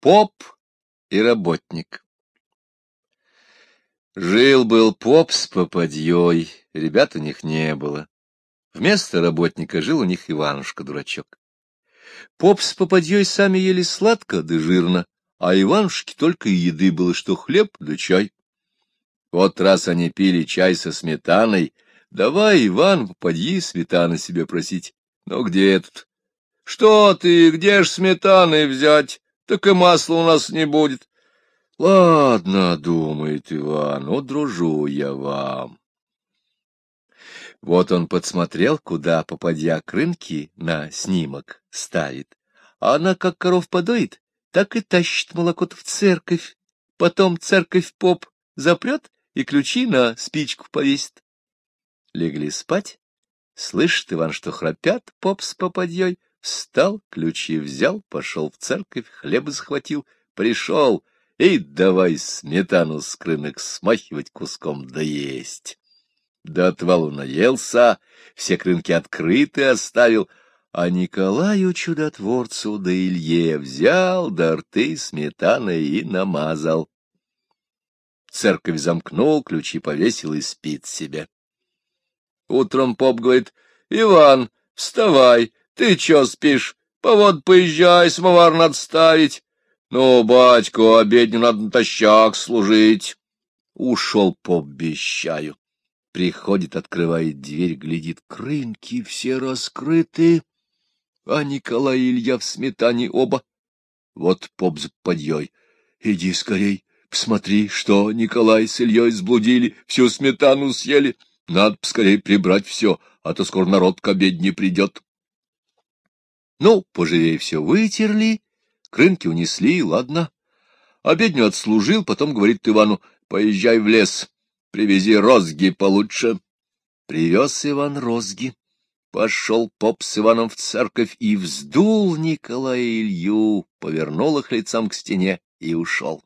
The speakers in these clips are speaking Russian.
Поп и работник. Жил-был поп с попадьей, ребят у них не было. Вместо работника жил у них Иванушка-дурачок. Поп с попадьей сами ели сладко да жирно, а Иванушке только и еды было, что хлеб да чай. Вот раз они пили чай со сметаной, давай, Иван, попадьи сметаны себе просить. Но где тут? Что ты, где ж сметаны взять? Так и масла у нас не будет. Ладно, думает Иван, ну, дружу я вам. Вот он подсмотрел, куда, попадя к рынке, на снимок ставит. А она как коров подоит, так и тащит молоко в церковь. Потом церковь поп запрет и ключи на спичку повесит. Легли спать. Слышит Иван, что храпят поп с попадьей. Встал, ключи взял, пошел в церковь, хлеба захватил, пришел и давай сметану с крынок смахивать куском да есть. До отвалу наелся, все крынки открыты оставил, а Николаю чудотворцу да Илье взял до рты сметаной и намазал. Церковь замкнул, ключи повесил и спит себе. Утром поп говорит, — Иван, вставай, ты чё спишь? Повод поезжай, самовар надо ставить. Ну, батьку, обедню надо натощак служить. Ушел по обещаю. Приходит, открывает дверь, глядит, крынки все раскрыты, а Николай и Илья в сметане оба. Вот поп за подъей. Иди скорей, посмотри, что Николай с Ильей сблудили, всю сметану съели. Надо скорее прибрать все, а то скоро народ к обедне придет. Ну, поживее все вытерли, крынки унесли, ладно. Обедню отслужил, потом говорит Ивану, поезжай в лес, привези розги получше. Привез Иван розги. Пошел поп с Иваном в церковь и вздул Николая Илью, повернул их лицом к стене и ушел.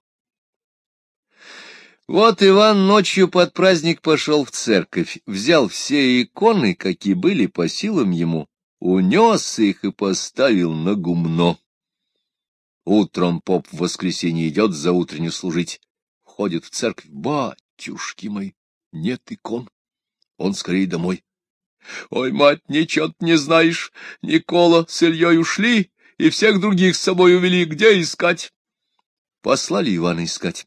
Вот Иван ночью под праздник пошел в церковь, взял все иконы, какие были по силам ему, унес их и поставил на гумно. Утром поп в воскресенье идет за утреннюю служить, входит в церковь, батюшки мои, нет икон, он скорее домой. Ой, мать, ничего не знаешь, Никола с Ильей ушли, и всех других с собой увели, где искать? Послали Ивана искать.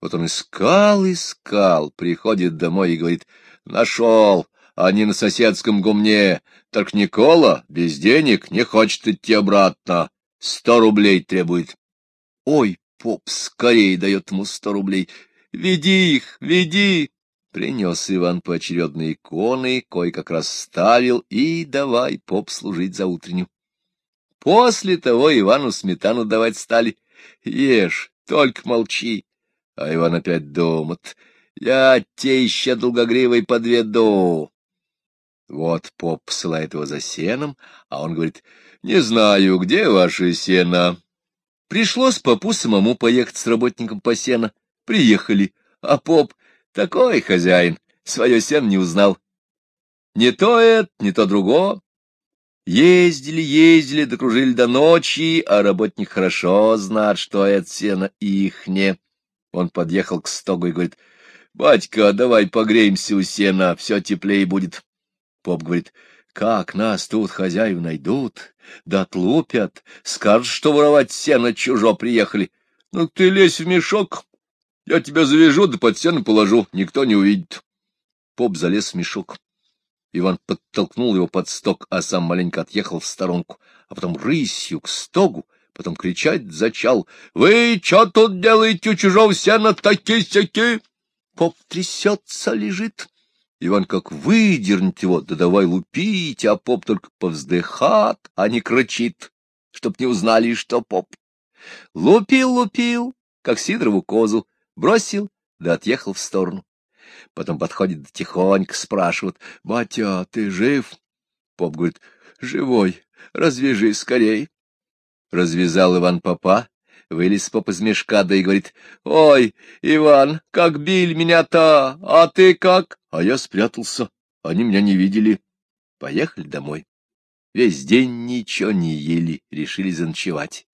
Вот он искал, искал, приходит домой и говорит, нашел, они на соседском гумне. Так Никола без денег не хочет идти обратно. Сто рублей требует. Ой, поп скорее дает ему сто рублей. Веди их, веди. Принес Иван поочередные иконы, кое-как расставил, и давай поп служить за утреннюю. После того Ивану сметану давать стали. Ешь, только молчи. А Иван опять думает. Я те еще долгогривой подведу. Вот поп посылает его за сеном, а он говорит, не знаю, где ваше сено. Пришлось попу самому поехать с работником по сено. Приехали, а поп такой хозяин, свое сено не узнал. Не то это, не то другое. Ездили, ездили, докружили до ночи, а работник хорошо знает, что это сено ихне. Он подъехал к стогу и говорит, — Батька, давай погреемся у сена, все теплее будет. Поп говорит, как нас тут хозяев найдут, да отлупят, скажут, что воровать сено чужо приехали. Ну ты лезь в мешок, я тебя завяжу, да под сено положу, никто не увидит. Поп залез в мешок. Иван подтолкнул его под сток, а сам маленько отъехал в сторонку, а потом рысью к стогу, потом кричать зачал. — Вы что тут делаете у чужого сена таки-сяки? Поп трясется, лежит. Иван как выдернет его, да давай лупить, а поп только повздыхат, а не кричит, чтоб не узнали, что поп. Лупил-лупил, как Сидорову козу, бросил, да отъехал в сторону. Потом подходит тихонько, спрашивает, «Батя, ты жив?» Поп говорит, «Живой, развяжи скорей». Развязал Иван попа, Вылез поп из мешка, да и говорит, «Ой, Иван, как били меня-то, а ты как?» А я спрятался, они меня не видели. Поехали домой. Весь день ничего не ели, решили заночевать.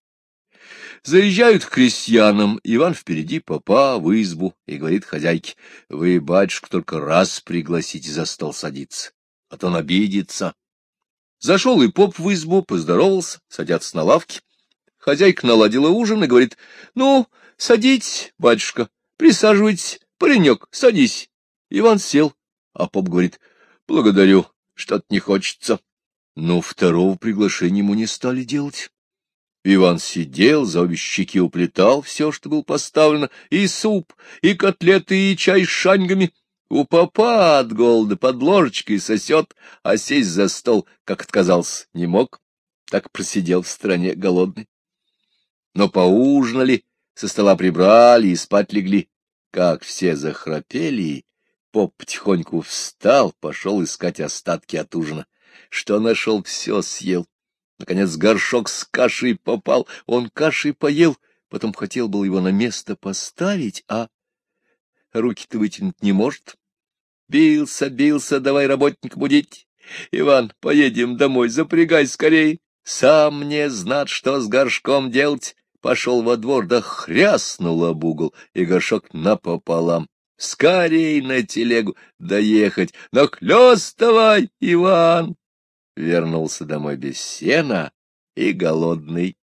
Заезжают к крестьянам, Иван впереди попа в избу и говорит хозяйке, вы, батюшка, только раз пригласите за стол садиться, а то он обидится. Зашел и поп в избу, поздоровался, садятся на лавке. Хозяйка наладила ужин и говорит, ну, садитесь, батюшка, присаживайтесь, паренек, садись. Иван сел, а поп говорит, благодарю, что-то не хочется. Но второго приглашения ему не стали делать. Иван сидел, за обе щеки уплетал все, что было поставлено, и суп, и котлеты, и чай с шаньгами. У папа от голода под ложечкой сосет, а сесть за стол, как отказался, не мог, так просидел в стране голодный. Но поужинали, со стола прибрали и спать легли. Как все захрапели, поп потихоньку встал, пошел искать остатки от ужина. Что нашел, все съел. Наконец горшок с кашей попал, он кашей поел, потом хотел был его на место поставить, а руки-то вытянуть не может. Бился, бился, давай работник будить. Иван, поедем домой, запрягай скорей. Сам мне знать, что с горшком делать. Пошел во двор, да хряснул об угол, и горшок напополам. Скорей на телегу доехать, нахлёстывай, Иван! Вернулся домой без сена и голодный.